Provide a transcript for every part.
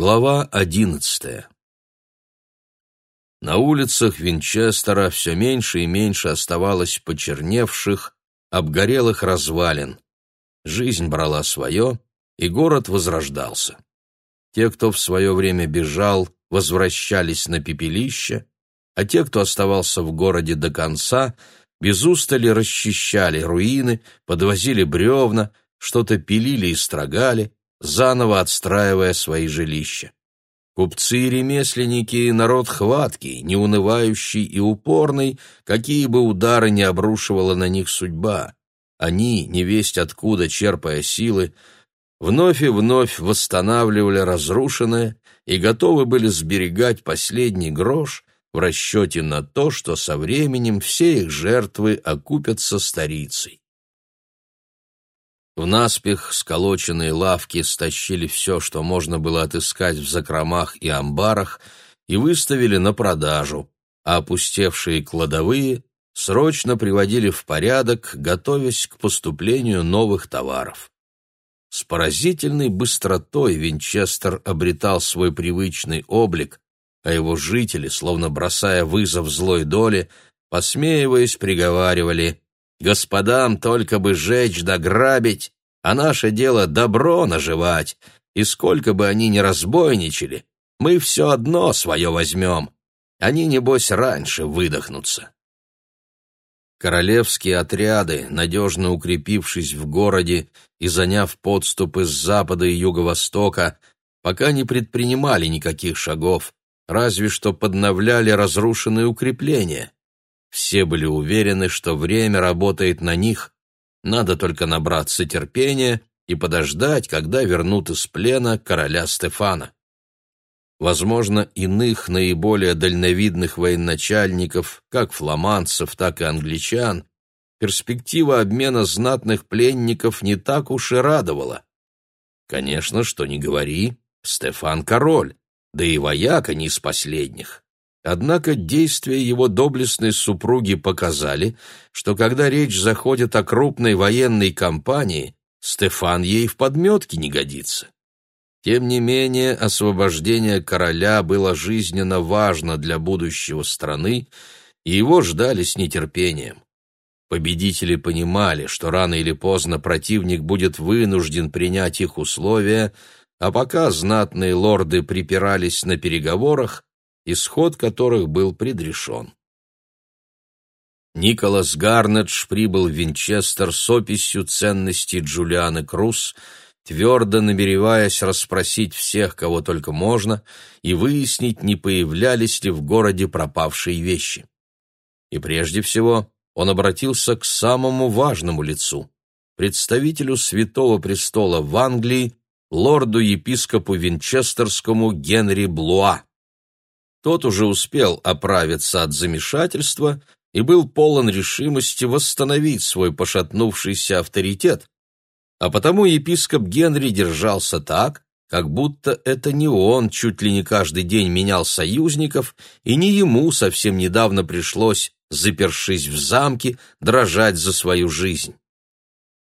Глава одиннадцатая На улицах Винчестера все меньше и меньше оставалось почерневших, обгорелых развалин. Жизнь брала свое, и город возрождался. Те, кто в свое время бежал, возвращались на пепелище, а те, кто оставался в городе до конца, без устали расчищали руины, подвозили бревна, что-то пилили и строгали, заново отстраивая свои жилища. Купцы и ремесленники — народ хваткий, неунывающий и упорный, какие бы удары не обрушивала на них судьба. Они, невесть откуда черпая силы, вновь и вновь восстанавливали разрушенное и готовы были сберегать последний грош в расчете на то, что со временем все их жертвы окупятся старицей. В наспех сколоченные лавки стащили все, что можно было отыскать в закромах и амбарах, и выставили на продажу, а опустевшие кладовые срочно приводили в порядок, готовясь к поступлению новых товаров. С поразительной быстротой Винчестер обретал свой привычный облик, а его жители, словно бросая вызов злой доле, посмеиваясь, приговаривали Господам только бы жечь да грабить, а наше дело добро наживать, и сколько бы они ни разбойничали, мы все одно свое возьмем. Они, небось, раньше выдохнутся. Королевские отряды, надежно укрепившись в городе и заняв подступы с запада и юго-востока, пока не предпринимали никаких шагов, разве что подновляли разрушенные укрепления. Все были уверены, что время работает на них, надо только набраться терпения и подождать, когда вернут из плена короля Стефана. Возможно, иных наиболее дальновидных военачальников, как фламандцев, так и англичан, перспектива обмена знатных пленников не так уж и радовала. Конечно, что не говори, Стефан король, да и вояка не из последних. Однако действия его доблестной супруги показали, что когда речь заходит о крупной военной кампании, Стефан ей в подметке не годится. Тем не менее, освобождение короля было жизненно важно для будущего страны, и его ждали с нетерпением. Победители понимали, что рано или поздно противник будет вынужден принять их условия, а пока знатные лорды припирались на переговорах, исход которых был предрешен. Николас Гарнедж прибыл в Винчестер с описью ценностей Джулианы Круз, твердо намереваясь расспросить всех, кого только можно, и выяснить, не появлялись ли в городе пропавшие вещи. И прежде всего он обратился к самому важному лицу, представителю Святого Престола в Англии, лорду-епископу Винчестерскому Генри Блуа. Тот уже успел оправиться от замешательства и был полон решимости восстановить свой пошатнувшийся авторитет, а потому епископ Генри держался так, как будто это не он чуть ли не каждый день менял союзников, и не ему совсем недавно пришлось, запершись в замке, дрожать за свою жизнь.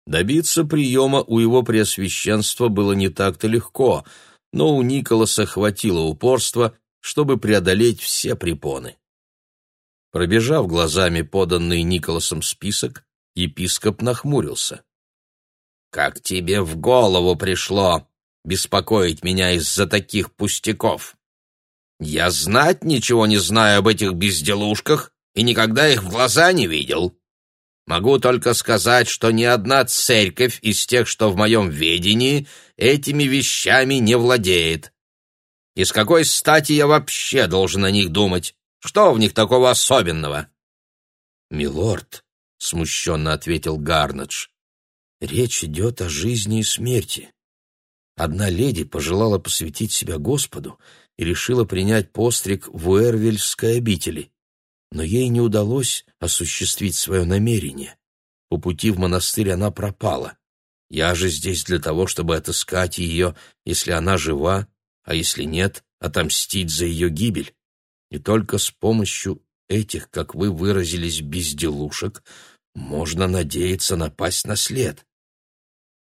Добиться приема у его преосвященства было не так-то легко, но у Николаса хватило упорства, чтобы преодолеть все препоны. Пробежав глазами поданный Николасом список, епископ нахмурился. «Как тебе в голову пришло беспокоить меня из-за таких пустяков? Я знать ничего не знаю об этих безделушках и никогда их в глаза не видел. Могу только сказать, что ни одна церковь из тех, что в моем ведении, этими вещами не владеет. И с какой стати я вообще должен о них думать? Что в них такого особенного?» «Милорд», — смущенно ответил Гарнедж, — «речь идет о жизни и смерти. Одна леди пожелала посвятить себя Господу и решила принять постриг в Уэрвельской обители, но ей не удалось осуществить свое намерение. По пути в монастырь она пропала. Я же здесь для того, чтобы отыскать ее, если она жива, а если нет, отомстить за ее гибель. И только с помощью этих, как вы выразились, безделушек, можно надеяться напасть на след.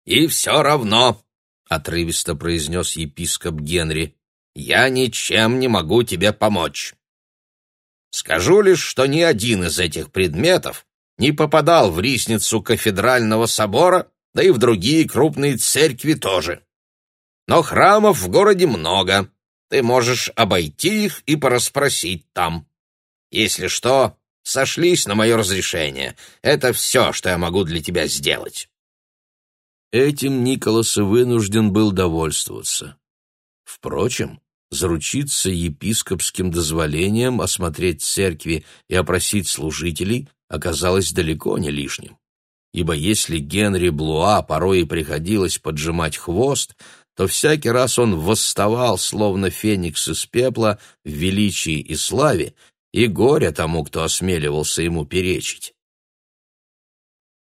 «И все равно — отрывисто произнес епископ Генри, — «я ничем не могу тебе помочь. Скажу лишь, что ни один из этих предметов не попадал в ризницу кафедрального собора, да и в другие крупные церкви тоже. Но храмов в городе много, ты можешь обойти их и порасспросить там. Если что, сошлись на мое разрешение. Это все, что я могу для тебя сделать». Этим Николас вынужден был довольствоваться. Впрочем, заручиться епископским дозволением осмотреть церкви и опросить служителей оказалось далеко не лишним. Ибо если Генри Блуа порой и приходилось поджимать хвост, то всякий раз он восставал, словно феникс из пепла, в величии и славе, и горе тому, кто осмеливался ему перечить.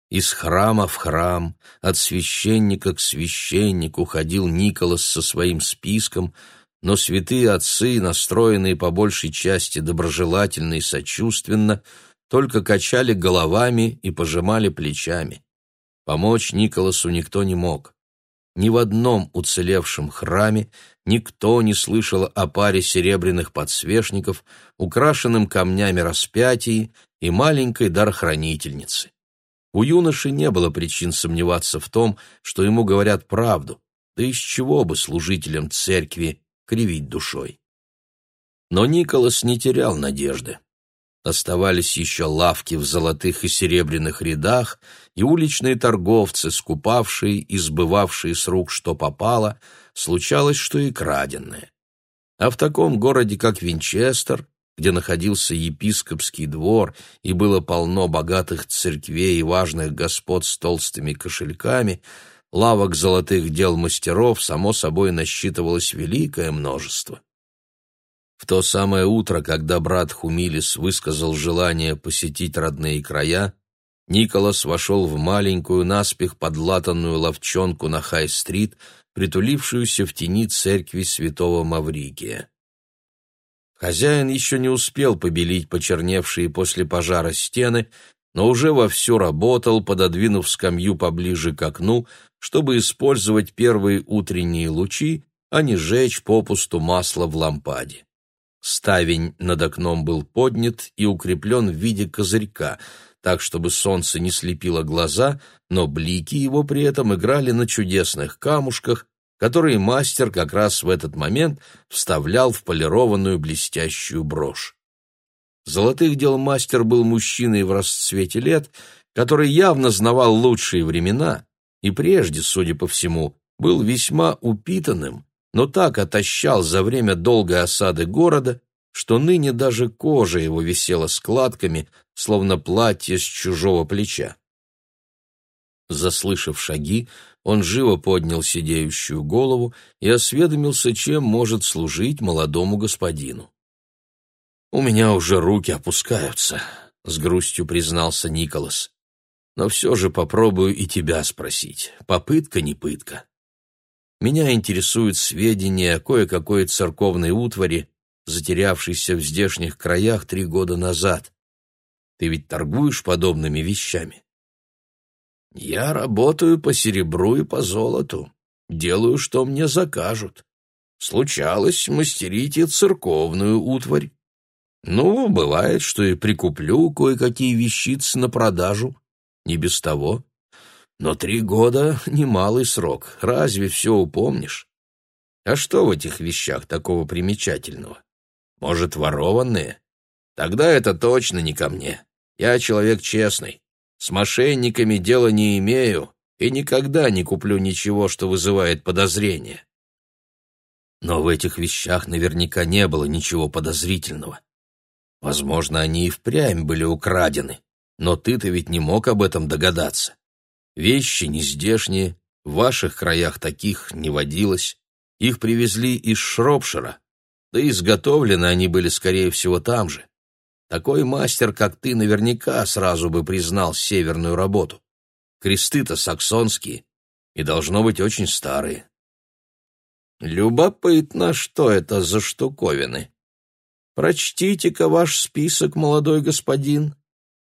Из храма в храм, от священника к священнику ходил Николас со своим списком, но святые отцы, настроенные по большей части доброжелательно и сочувственно, только качали головами и пожимали плечами. Помочь Николасу никто не мог. Ни в одном уцелевшем храме никто не слышал о паре серебряных подсвечников, украшенным камнями распятий и маленькой дарохранительницы. У юноши не было причин сомневаться в том, что ему говорят правду, да из чего бы служителям церкви кривить душой. Но Николас не терял надежды. Оставались еще лавки в золотых и серебряных рядах и уличные торговцы, скупавшие и сбывавшие с рук что попало, случалось, что и краденное. А в таком городе, как Винчестер, где находился епископский двор и было полно богатых церквей и важных господ с толстыми кошельками, лавок золотых дел мастеров, само собой, насчитывалось великое множество. В то самое утро, когда брат Хумилис высказал желание посетить родные края, Николас вошел в маленькую, наспех подлатанную ловчонку на Хай-стрит, притулившуюся в тени церкви святого Маврикия. Хозяин еще не успел побелить почерневшие после пожара стены, но уже вовсю работал, пододвинув скамью поближе к окну, чтобы использовать первые утренние лучи, а не жечь попусту масло в лампаде. Ставень над окном был поднят и укреплен в виде козырька, так, чтобы солнце не слепило глаза, но блики его при этом играли на чудесных камушках, которые мастер как раз в этот момент вставлял в полированную блестящую брошь. Золотых дел мастер был мужчиной в расцвете лет, который явно знавал лучшие времена и прежде, судя по всему, был весьма упитанным, но так отощал за время долгой осады города, что ныне даже кожа его висела складками, словно платье с чужого плеча. Заслышав шаги, он живо поднял сидеющую голову и осведомился, чем может служить молодому господину. «У меня уже руки опускаются», — с грустью признался Николас. «Но все же попробую и тебя спросить. Попытка не пытка. Меня интересуют сведения о кое-какой церковной утвари, затерявшейся в здешних краях три года назад. Ты ведь торгуешь подобными вещами? Я работаю по серебру и по золоту, делаю, что мне закажут. Случалось мастерить и церковную утварь. Ну, бывает, что и прикуплю кое-какие вещицы на продажу. Не без того. Но три года — немалый срок. Разве все упомнишь? А что в этих вещах такого примечательного? Может, ворованные? Тогда это точно не ко мне. Я человек честный. С мошенниками дела не имею и никогда не куплю ничего, что вызывает подозрения. Но в этих вещах наверняка не было ничего подозрительного. Возможно, они и впрямь были украдены, но ты-то ведь не мог об этом догадаться. Вещи не здешние, в ваших краях таких не водилось. Их привезли из Шропшира, да изготовлены они были, скорее всего, там же. Такой мастер, как ты, наверняка сразу бы признал северную работу. Кресты-то саксонские и должно быть очень старые. Любопытно, что это за штуковины. Прочтите-ка ваш список, молодой господин.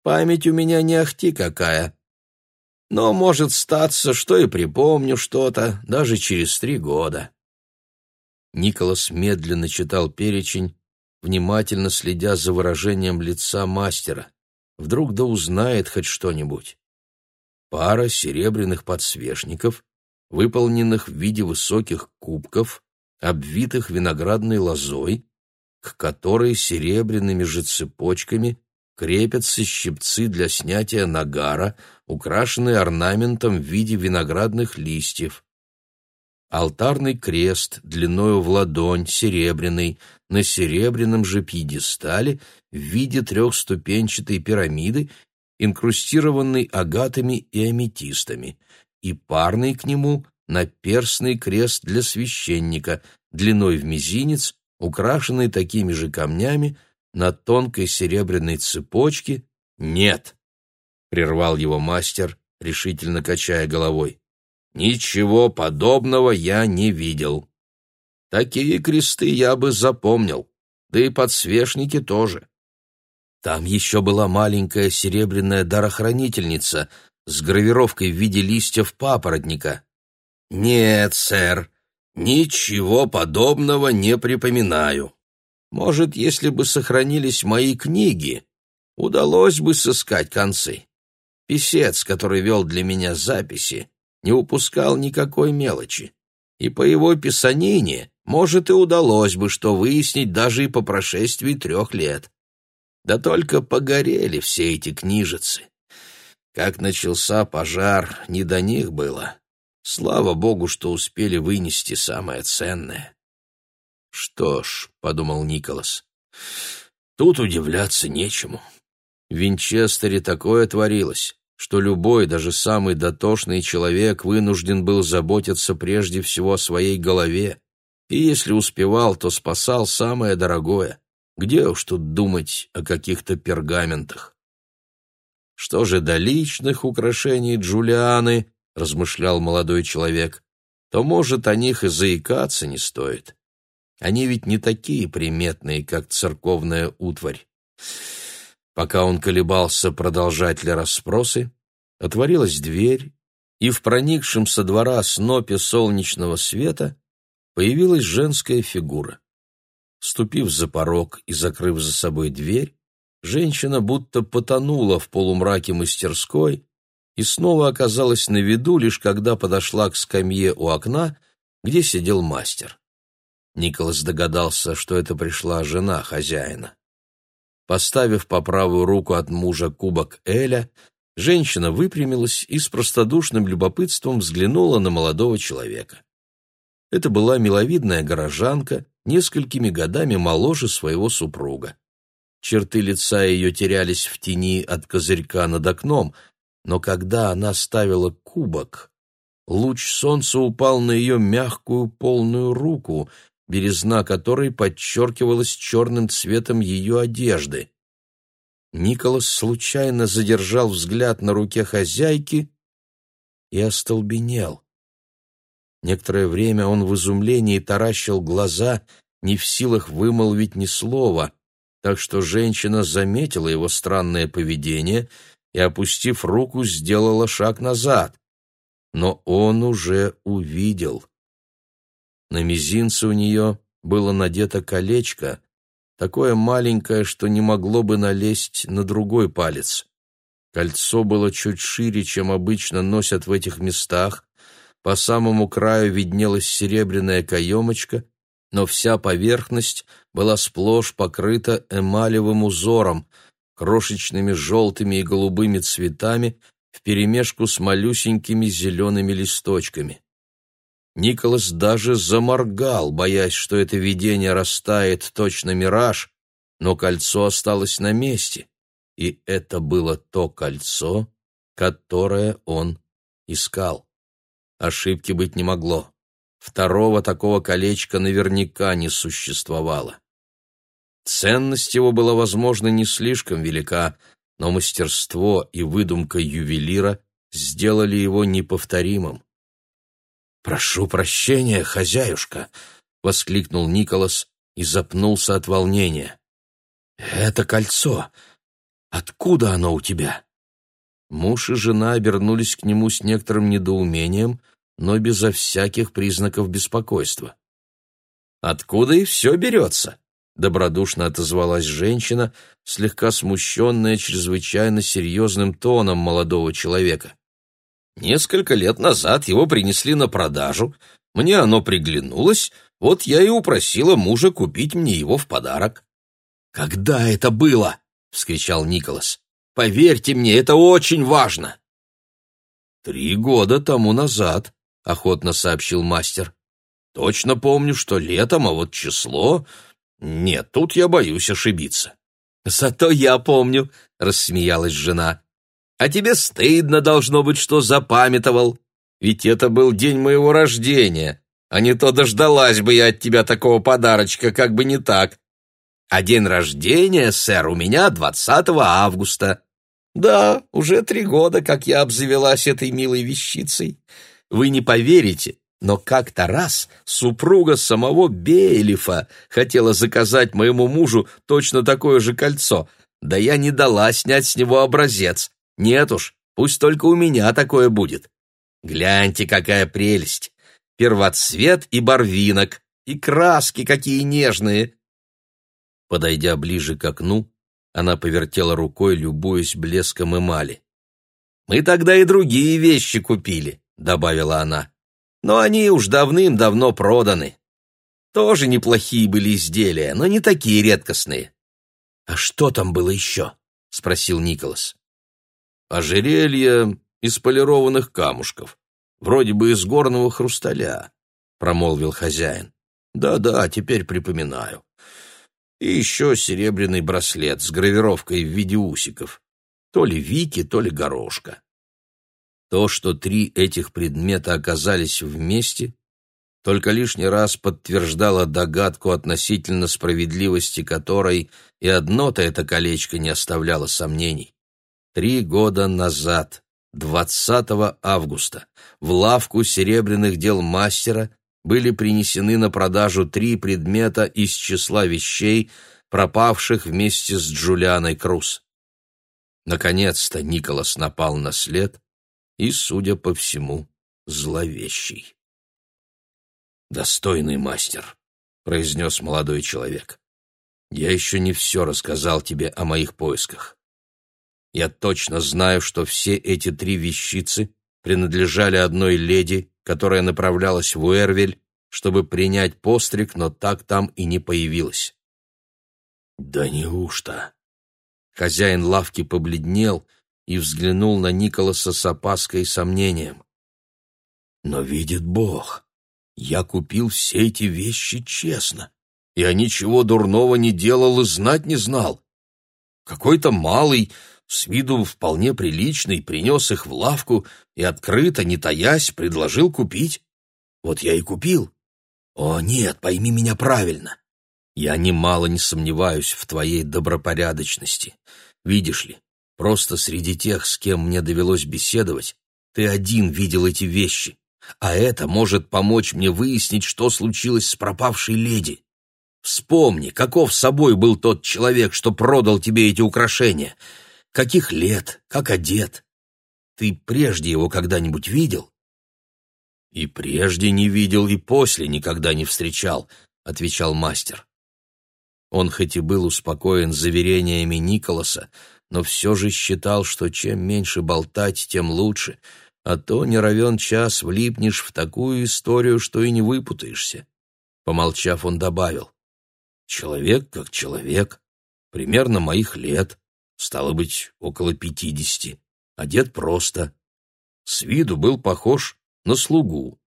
Память у меня не ахти какая. Но может статься, что и припомню что-то даже через три года. Николас медленно читал перечень, внимательно следя за выражением лица мастера. Вдруг да узнает хоть что-нибудь. Пара серебряных подсвечников, выполненных в виде высоких кубков, обвитых виноградной лозой, к которой серебряными же цепочками крепятся щипцы для снятия нагара, украшенные орнаментом в виде виноградных листьев. Алтарный крест длиною в ладонь, серебряный, на серебряном же пьедестале в виде трехступенчатой пирамиды, инкрустированной агатами и аметистами, и парный к нему наперстный крест для священника, длиной в мизинец, украшенный такими же камнями, на тонкой серебряной цепочке нет, прервал его мастер, решительно качая головой. Ничего подобного я не видел. Такие кресты я бы запомнил, да и подсвечники тоже. Там еще была маленькая серебряная дарохранительница с гравировкой в виде листьев папоротника. Нет, сэр, ничего подобного не припоминаю. Может, если бы сохранились мои книги, удалось бы сыскать концы. Писец, который вел для меня записи, не упускал никакой мелочи. И по его писанине, может, и удалось бы что выяснить даже и по прошествии трех лет. Да только погорели все эти книжицы. Как начался пожар, не до них было. Слава богу, что успели вынести самое ценное. «Что ж», — подумал Николас, — «тут удивляться нечему. В Винчестере такое творилось, что любой, даже самый дотошный человек вынужден был заботиться прежде всего о своей голове, и если успевал, то спасал самое дорогое. Где уж тут думать о каких-то пергаментах? Что же до личных украшений Джулианы, размышлял молодой человек, то, может, о них и заикаться не стоит. Они ведь не такие приметные, как церковная утварь. Пока он колебался, продолжать ли расспросы, отворилась дверь, и в проникшем со двора снопе солнечного света появилась женская фигура. Ступив за порог и закрыв за собой дверь, женщина будто потонула в полумраке мастерской и снова оказалась на виду, лишь когда подошла к скамье у окна, где сидел мастер. Николас догадался, что это пришла жена хозяина. Поставив по правую руку от мужа кубок Эля, женщина выпрямилась и с простодушным любопытством взглянула на молодого человека. Это была миловидная горожанка, несколькими годами моложе своего супруга. Черты лица ее терялись в тени от козырька над окном, но когда она ставила кубок, луч солнца упал на ее мягкую полную руку, березна которой подчеркивалась черным цветом ее одежды. Николас случайно задержал взгляд на руке хозяйки и остолбенел. Некоторое время он в изумлении таращил глаза, не в силах вымолвить ни слова, так что женщина заметила его странное поведение и, опустив руку, сделала шаг назад. Но он уже увидел. На мизинце у нее было надето колечко, такое маленькое, что не могло бы налезть на другой палец. Кольцо было чуть шире, чем обычно носят в этих местах, по самому краю виднелась серебряная каемочка, но вся поверхность была сплошь покрыта эмалевым узором, крошечными желтыми и голубыми цветами вперемешку с малюсенькими зелеными листочками. Николас даже заморгал, боясь, что это видение растает точно мираж, но кольцо осталось на месте, и это было то кольцо, которое он искал. Ошибки быть не могло. Второго такого колечка наверняка не существовало. Ценность его была, возможно, не слишком велика, но мастерство и выдумка ювелира сделали его неповторимым. «Прошу прощения, хозяюшка!» — воскликнул Николас и запнулся от волнения. «Это кольцо. Откуда оно у тебя?» Муж и жена обернулись к нему с некоторым недоумением, но безо всяких признаков беспокойства. «Откуда и все берется?» — добродушно отозвалась женщина, слегка смущенная чрезвычайно серьезным тоном молодого человека. «Несколько лет назад его принесли на продажу, мне оно приглянулось, вот я и упросила мужа купить мне его в подарок». «Когда это было?» — вскричал Николас. «Поверьте мне, это очень важно!» «Три года тому назад», — охотно сообщил мастер. «Точно помню, что летом, а вот число нет, тут я боюсь ошибиться. Зато я помню, рассмеялась жена. А тебе стыдно должно быть, что запамятовал. Ведь это был день моего рождения, а не то дождалась бы я от тебя такого подарочка, как бы не так. А день рождения, сэр, у меня 20 августа. Да, уже три года, как я обзавелась этой милой вещицей. Вы не поверите, но как-то раз супруга самого Бейлифа хотела заказать моему мужу точно такое же кольцо, да я не дала снять с него образец. Нет уж, пусть только у меня такое будет. Гляньте, какая прелесть! Первоцвет и барвинок, и краски какие нежные!» Подойдя ближе к окну, она повертела рукой, любуясь блеском эмали. «Мы тогда и другие вещи купили», — добавила она но они уж давным-давно проданы. Тоже неплохие были изделия, но не такие редкостные. — А что там было еще? — спросил Николас. — Ожерелье из полированных камушков, вроде бы из горного хрусталя, — промолвил хозяин. Да — Да-да, теперь припоминаю. И еще серебряный браслет с гравировкой в виде усиков. То ли вики, то ли горошка. То, что три этих предмета оказались вместе, только лишний раз подтверждало догадку относительно справедливости которой и одно-то это колечко не оставляло сомнений. Три года назад, 20 августа, в лавку серебряных дел мастера были принесены на продажу три предмета из числа вещей, пропавших вместе с Джулианой Круз. Наконец-то Николас напал на след, и, судя по всему, зловещий. «Достойный мастер», — произнес молодой человек. «Я еще не все рассказал тебе о моих поисках. Я точно знаю, что все эти три вещицы принадлежали одной леди, которая направлялась в Уэрвель, чтобы принять постриг, но так там и не появилась». «Да неужто?» Хозяин лавки побледнел и взглянул на Николаса с опаской и сомнением. «Но видит Бог, я купил все эти вещи честно. Я ничего дурного не делал и знать не знал. Какой-то малый, с виду вполне приличный, принес их в лавку и открыто, не таясь, предложил купить. Вот я и купил. О, нет, пойми меня правильно. Я немало не сомневаюсь в твоей добропорядочности. Видишь ли, Просто среди тех, с кем мне довелось беседовать, ты один видел эти вещи, а это может помочь мне выяснить, что случилось с пропавшей леди. Вспомни, каков собой был тот человек, что продал тебе эти украшения. Каких лет, как одет. Ты прежде его когда-нибудь видел? И прежде не видел, и после никогда не встречал, отвечал мастер. Он хоть и был успокоен заверениями Николаса, но все же считал, что чем меньше болтать, тем лучше, а то не равен час влипнешь в такую историю, что и не выпутаешься. Помолчав, он добавил, «Человек как человек, примерно моих лет, стало быть, около пятидесяти, одет просто. С виду был похож на слугу.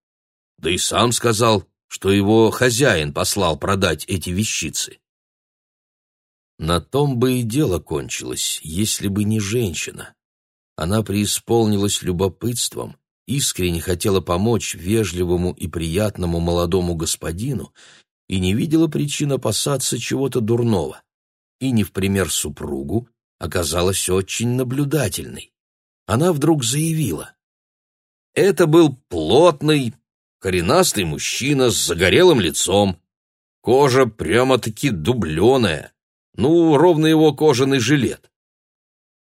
Да и сам сказал, что его хозяин послал продать эти вещицы. На том бы и дело кончилось, если бы не женщина. Она преисполнилась любопытством, искренне хотела помочь вежливому и приятному молодому господину и не видела причин опасаться чего-то дурного. И не в пример супругу оказалась очень наблюдательной. Она вдруг заявила. Это был плотный, коренастый мужчина с загорелым лицом. Кожа прямо-таки дубленая ну, ровно его кожаный жилет.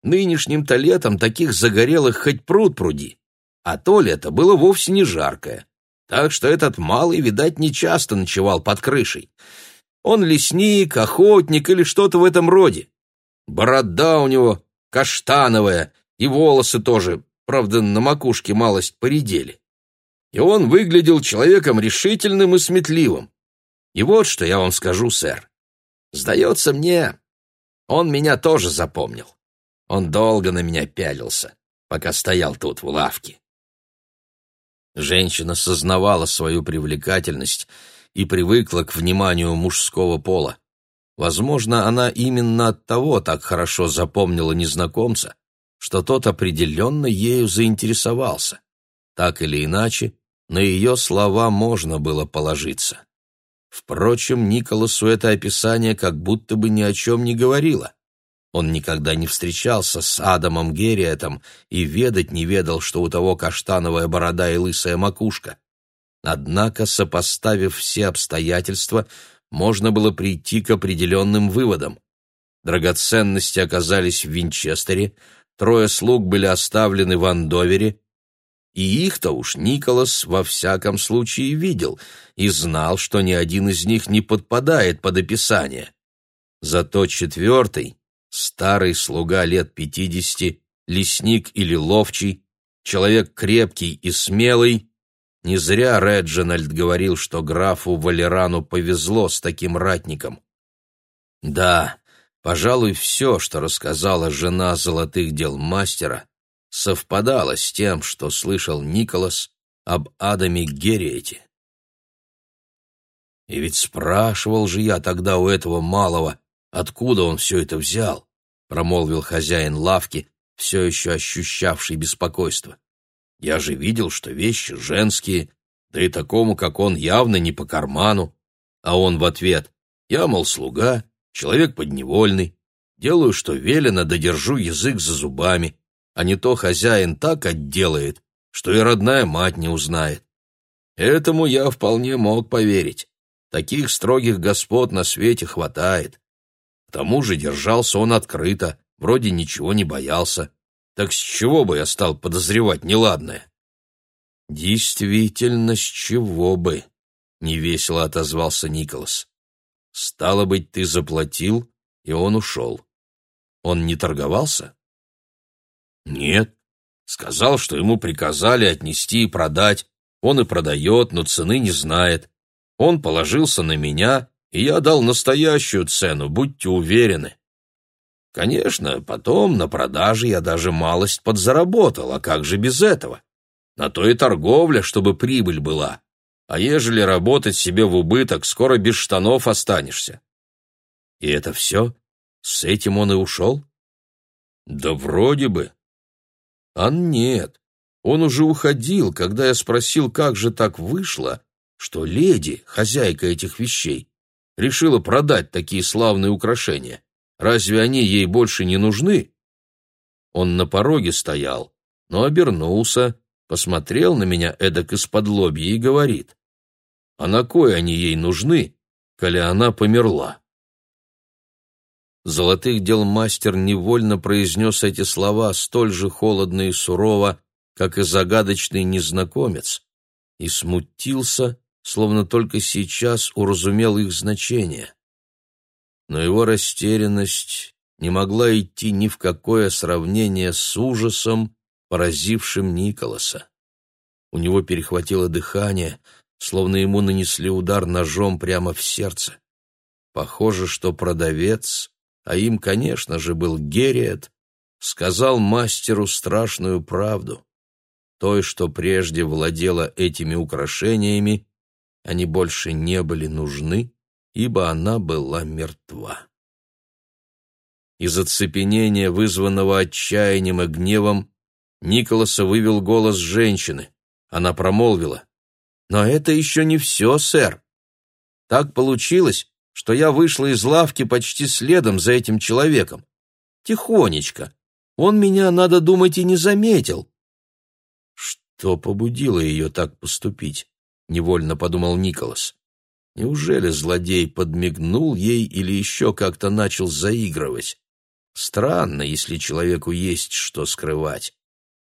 Нынешним-то летом таких загорелых хоть пруд пруди, а то лето было вовсе не жаркое. Так что этот малый, видать, нечасто ночевал под крышей. Он лесник, охотник или что-то в этом роде. Борода у него каштановая, и волосы тоже, правда, на макушке малость поредели. И он выглядел человеком решительным и сметливым. И вот что я вам скажу, сэр. Сдается мне, он меня тоже запомнил. Он долго на меня пялился, пока стоял тут в лавке. Женщина сознавала свою привлекательность и привыкла к вниманию мужского пола. Возможно, она именно от того так хорошо запомнила незнакомца, что тот определенно ею заинтересовался. Так или иначе, на ее слова можно было положиться. Впрочем, Николасу это описание как будто бы ни о чем не говорило. Он никогда не встречался с Адамом Герриетом и ведать не ведал, что у того каштановая борода и лысая макушка. Однако, сопоставив все обстоятельства, можно было прийти к определенным выводам. Драгоценности оказались в Винчестере, трое слуг были оставлены в Андовере, и их-то уж Николас во всяком случае видел и знал, что ни один из них не подпадает под описание. Зато четвертый, старый слуга лет пятидесяти, лесник или ловчий, человек крепкий и смелый, не зря Реджинальд говорил, что графу Валерану повезло с таким ратником. Да, пожалуй, все, что рассказала жена золотых дел мастера, совпадало с тем, что слышал Николас об Адаме Гериете. И ведь спрашивал же я тогда у этого малого, откуда он все это взял, промолвил хозяин лавки, все еще ощущавший беспокойство. Я же видел, что вещи женские, да и такому, как он, явно не по карману. А он в ответ, я, мол, слуга, человек подневольный, делаю, что велено, да держу язык за зубами, а не то хозяин так отделает, что и родная мать не узнает. Этому я вполне мог поверить. Таких строгих господ на свете хватает. К тому же держался он открыто, вроде ничего не боялся. Так с чего бы я стал подозревать неладное? Действительно, с чего бы? Невесело отозвался Николас. Стало быть, ты заплатил, и он ушел. Он не торговался? Нет. Сказал, что ему приказали отнести и продать. Он и продает, но цены не знает. Он положился на меня, и я дал настоящую цену, будьте уверены. Конечно, потом на продаже я даже малость подзаработал, а как же без этого? На то и торговля, чтобы прибыль была. А ежели работать себе в убыток, скоро без штанов останешься. И это все? С этим он и ушел? Да вроде бы. А нет, он уже уходил, когда я спросил, как же так вышло, что леди, хозяйка этих вещей, решила продать такие славные украшения. Разве они ей больше не нужны? Он на пороге стоял, но обернулся, посмотрел на меня эдак из-под лобья и говорит, «А на кой они ей нужны, коли она померла?» Золотых дел мастер невольно произнес эти слова столь же холодно и сурово, как и загадочный незнакомец, и смутился, словно только сейчас уразумел их значение. Но его растерянность не могла идти ни в какое сравнение с ужасом, поразившим Николаса. У него перехватило дыхание, словно ему нанесли удар ножом прямо в сердце. Похоже, что продавец а им, конечно же, был Гериет, сказал мастеру страшную правду. Той, что прежде владела этими украшениями, они больше не были нужны, ибо она была мертва. Из оцепенения, вызванного отчаянием и гневом, Николаса вывел голос женщины. Она промолвила. «Но это еще не все, сэр. Так получилось, что я вышла из лавки почти следом за этим человеком. Тихонечко. Он меня, надо думать, и не заметил. Что побудило ее так поступить? Невольно подумал Николас. Неужели злодей подмигнул ей или еще как-то начал заигрывать? Странно, если человеку есть что скрывать.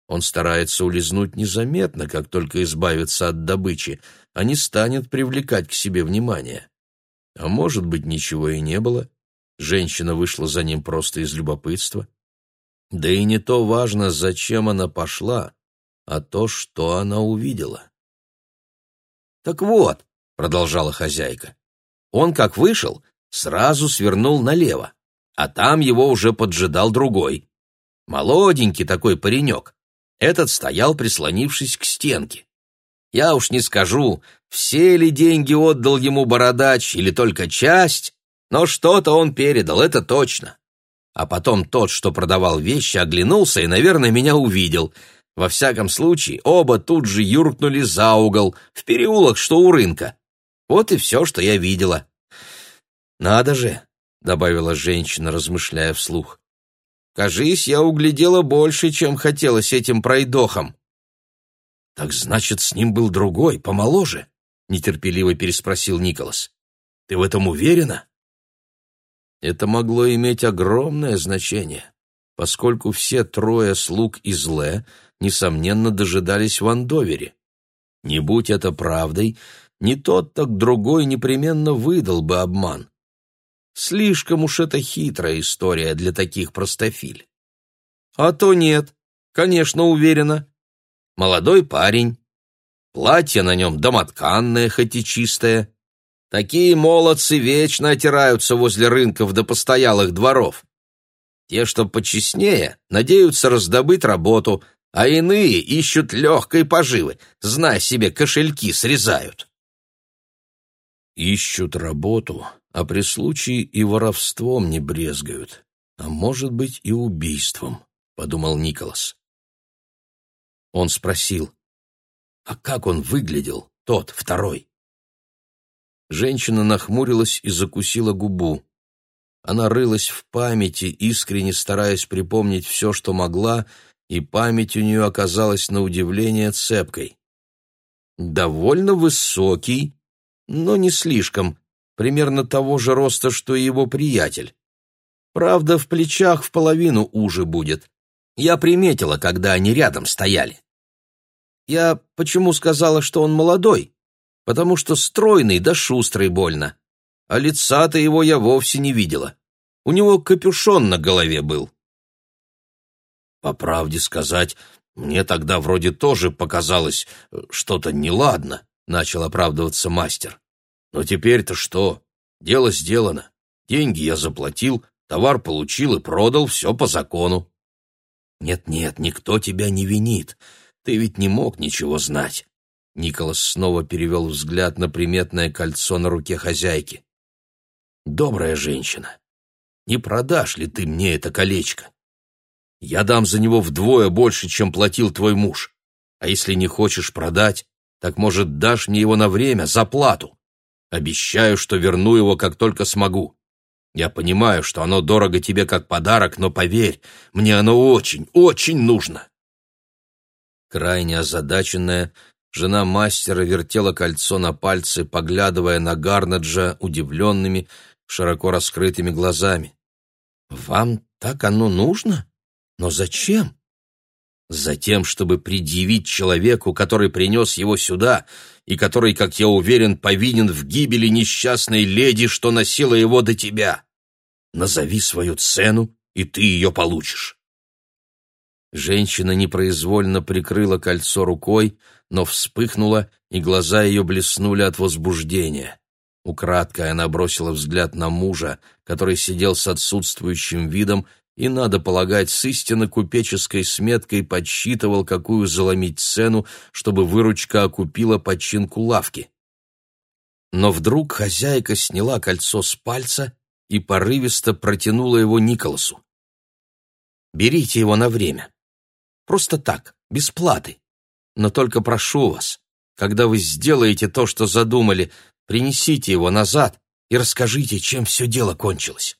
Он старается улизнуть незаметно, как только избавится от добычи, а не станет привлекать к себе внимание. А может быть, ничего и не было. Женщина вышла за ним просто из любопытства. Да и не то важно, зачем она пошла, а то, что она увидела. «Так вот», — продолжала хозяйка, — «он как вышел, сразу свернул налево, а там его уже поджидал другой. Молоденький такой паренек, этот стоял, прислонившись к стенке. Я уж не скажу, все ли деньги отдал ему бородач или только часть, но что-то он передал, это точно. А потом тот, что продавал вещи, оглянулся и, наверное, меня увидел. Во всяком случае, оба тут же юркнули за угол, в переулок, что у рынка. Вот и все, что я видела. «Надо же», — добавила женщина, размышляя вслух. Кажись, я углядела больше, чем хотелось этим пройдохам. Так значит, с ним был другой, помоложе? нетерпеливо переспросил Николас. Ты в этом уверена? Это могло иметь огромное значение, поскольку все трое слуг из Ле, несомненно, дожидались в Андовере. Не будь это правдой, ни тот, так другой непременно выдал бы обман. Слишком уж это хитрая история для таких простофиль. А то нет, конечно, уверена. Молодой парень, платье на нем домотканное, хоть и чистое. Такие молодцы вечно отираются возле рынков до постоялых дворов. Те, что почестнее, надеются раздобыть работу, а иные ищут легкой поживы, зная себе, кошельки срезают. Ищут работу, а при случае и воровством не брезгают, а может быть и убийством, — подумал Николас. Он спросил, а как он выглядел, тот, второй? Женщина нахмурилась и закусила губу. Она рылась в памяти, искренне стараясь припомнить все, что могла, и память у нее оказалась на удивление цепкой. Довольно высокий, но не слишком, примерно того же роста, что и его приятель. Правда, в плечах в половину уже будет. Я приметила, когда они рядом стояли. Я почему сказала, что он молодой? Потому что стройный да шустрый больно. А лица-то его я вовсе не видела. У него капюшон на голове был. По правде сказать, мне тогда вроде тоже показалось э, что-то неладно, начал оправдываться мастер. Но теперь-то что? Дело сделано. Деньги я заплатил, товар получил и продал, все по закону. Нет-нет, никто тебя не винит. Ты ведь не мог ничего знать. Николас снова перевел взгляд на приметное кольцо на руке хозяйки. Добрая женщина, не продашь ли ты мне это колечко? Я дам за него вдвое больше, чем платил твой муж. А если не хочешь продать, так, может, дашь мне его на время, за плату? Обещаю, что верну его, как только смогу. Я понимаю, что оно дорого тебе как подарок, но поверь, мне оно очень, очень нужно. Крайне озадаченная, жена мастера вертела кольцо на пальце, поглядывая на Гарнаджа удивленными, широко раскрытыми глазами. «Вам так оно нужно? Но зачем?» Затем, чтобы предъявить человеку, который принес его сюда, и который, как я уверен, повинен в гибели несчастной леди, что носила его до тебя. Назови свою цену, и ты ее получишь. Женщина непроизвольно прикрыла кольцо рукой, но вспыхнула, и глаза ее блеснули от возбуждения. Украдкой она бросила взгляд на мужа, который сидел с отсутствующим видом и, надо полагать, с истинно купеческой сметкой подсчитывал, какую заломить цену, чтобы выручка окупила починку лавки. Но вдруг хозяйка сняла кольцо с пальца и порывисто протянула его Николасу. «Берите его на время. Просто так, без платы. Но только прошу вас, когда вы сделаете то, что задумали, принесите его назад и расскажите, чем все дело кончилось.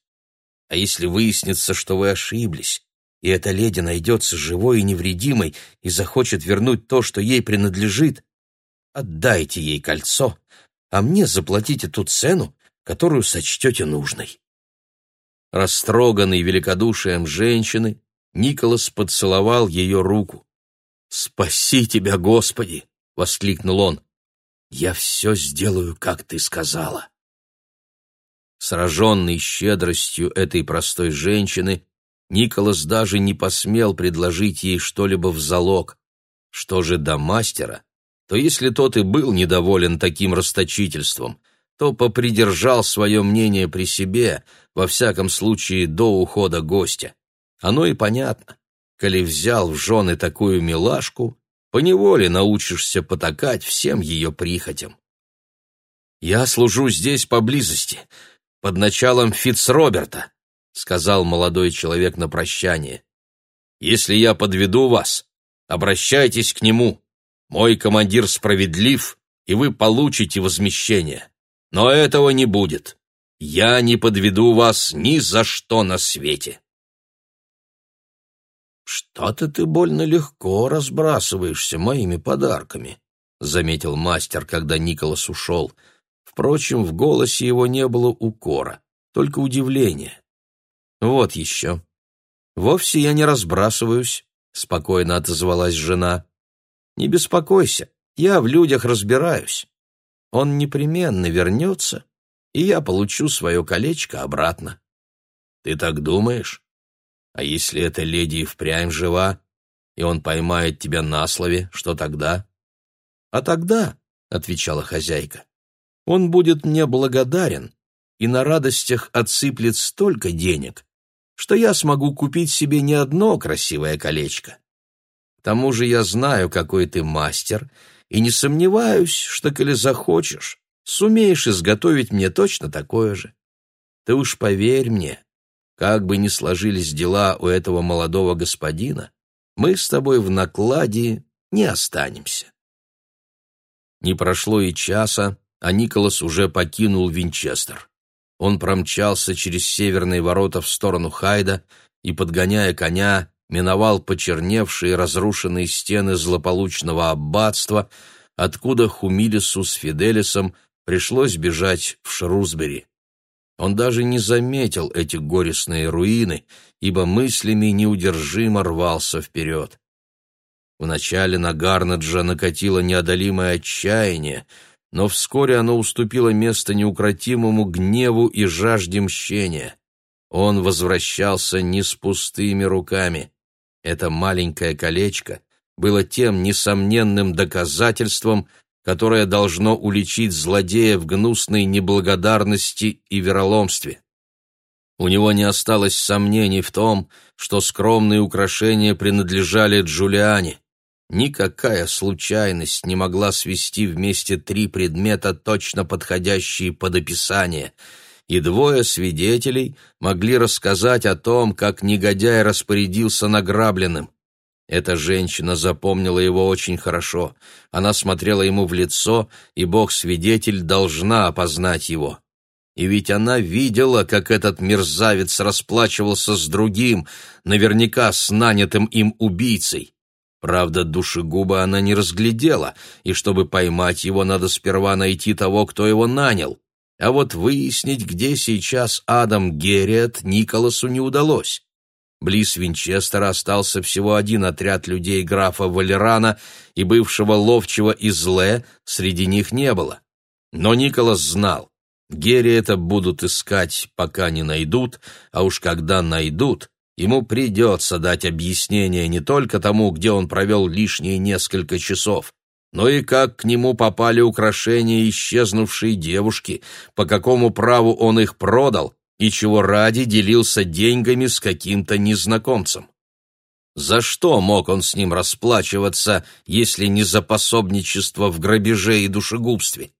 А если выяснится, что вы ошиблись, и эта леди найдется живой и невредимой и захочет вернуть то, что ей принадлежит, отдайте ей кольцо, а мне заплатите ту цену, которую сочтете нужной. Растроганный великодушием женщины, Николас поцеловал ее руку. «Спаси тебя, Господи!» — воскликнул он. «Я все сделаю, как ты сказала». Сраженный щедростью этой простой женщины, Николас даже не посмел предложить ей что-либо в залог. Что же до мастера, то если тот и был недоволен таким расточительством, то попридержал свое мнение при себе, во всяком случае до ухода гостя. Оно и понятно. Коли взял в жены такую милашку, поневоле научишься потакать всем ее прихотям. «Я служу здесь поблизости, под началом Фицроберта», — сказал молодой человек на прощание. «Если я подведу вас, обращайтесь к нему. Мой командир справедлив, и вы получите возмещение. Но этого не будет. Я не подведу вас ни за что на свете». «Что-то ты больно легко разбрасываешься моими подарками», — заметил мастер, когда Николас ушел. Впрочем, в голосе его не было укора, только удивление. «Вот еще. Вовсе я не разбрасываюсь», — спокойно отозвалась жена. «Не беспокойся, я в людях разбираюсь. Он непременно вернется, и я получу свое колечко обратно». «Ты так думаешь?» А если эта леди и впрямь жива, и он поймает тебя на слове, что тогда? — А тогда, — отвечала хозяйка, — он будет мне благодарен и на радостях отсыплет столько денег, что я смогу купить себе не одно красивое колечко. К тому же я знаю, какой ты мастер, и не сомневаюсь, что, коли захочешь, сумеешь изготовить мне точно такое же. Ты уж поверь мне, как бы ни сложились дела у этого молодого господина, мы с тобой в накладе не останемся. Не прошло и часа, а Николас уже покинул Винчестер. Он промчался через северные ворота в сторону Хайда и, подгоняя коня, миновал почерневшие разрушенные стены злополучного аббатства, откуда Хумилису с Фиделисом пришлось бежать в Шрусбери. Он даже не заметил эти горестные руины, ибо мыслями неудержимо рвался вперед. Вначале на Гарнаджа накатило неодолимое отчаяние, но вскоре оно уступило место неукротимому гневу и жажде мщения. Он возвращался не с пустыми руками. Это маленькое колечко было тем несомненным доказательством, которое должно уличить злодея в гнусной неблагодарности и вероломстве. У него не осталось сомнений в том, что скромные украшения принадлежали Джулиане. Никакая случайность не могла свести вместе три предмета, точно подходящие под описание, и двое свидетелей могли рассказать о том, как негодяй распорядился награбленным. Эта женщина запомнила его очень хорошо. Она смотрела ему в лицо, и Бог-свидетель должна опознать его. И ведь она видела, как этот мерзавец расплачивался с другим, наверняка с нанятым им убийцей. Правда, душегуба она не разглядела, и чтобы поймать его, надо сперва найти того, кто его нанял. А вот выяснить, где сейчас Адам Герриет, Николасу не удалось. Близ Винчестера остался всего один отряд людей графа Валерана, и бывшего ловчего из Ле среди них не было. Но Николас знал, Герри это будут искать, пока не найдут, а уж когда найдут, ему придется дать объяснение не только тому, где он провел лишние несколько часов, но и как к нему попали украшения исчезнувшей девушки, по какому праву он их продал и чего ради делился деньгами с каким-то незнакомцем. За что мог он с ним расплачиваться, если не за пособничество в грабеже и душегубстве?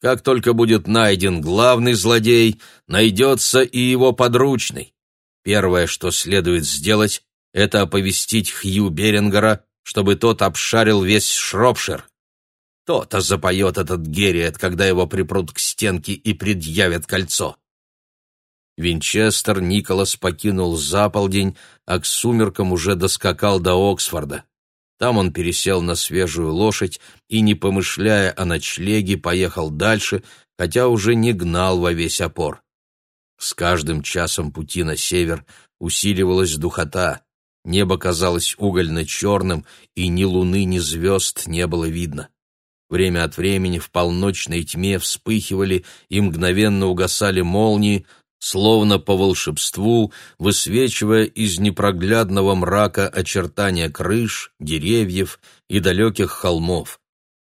Как только будет найден главный злодей, найдется и его подручный. Первое, что следует сделать, это оповестить Хью Берингера, чтобы тот обшарил весь Шропшир. То-то запоет этот Герриет, когда его припрут к стенке и предъявят кольцо. Винчестер Николас покинул за полдень, а к сумеркам уже доскакал до Оксфорда. Там он пересел на свежую лошадь и, не помышляя о ночлеге, поехал дальше, хотя уже не гнал во весь опор. С каждым часом пути на север усиливалась духота, небо казалось угольно-черным, и ни луны, ни звезд не было видно. Время от времени в полночной тьме вспыхивали и мгновенно угасали молнии, словно по волшебству, высвечивая из непроглядного мрака очертания крыш, деревьев и далеких холмов.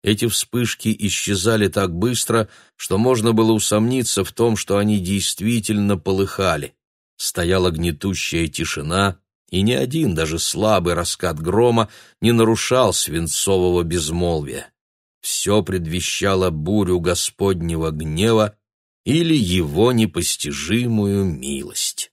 Эти вспышки исчезали так быстро, что можно было усомниться в том, что они действительно полыхали. Стояла гнетущая тишина, и ни один, даже слабый раскат грома не нарушал свинцового безмолвия. Все предвещало бурю Господнего гнева или его непостижимую милость.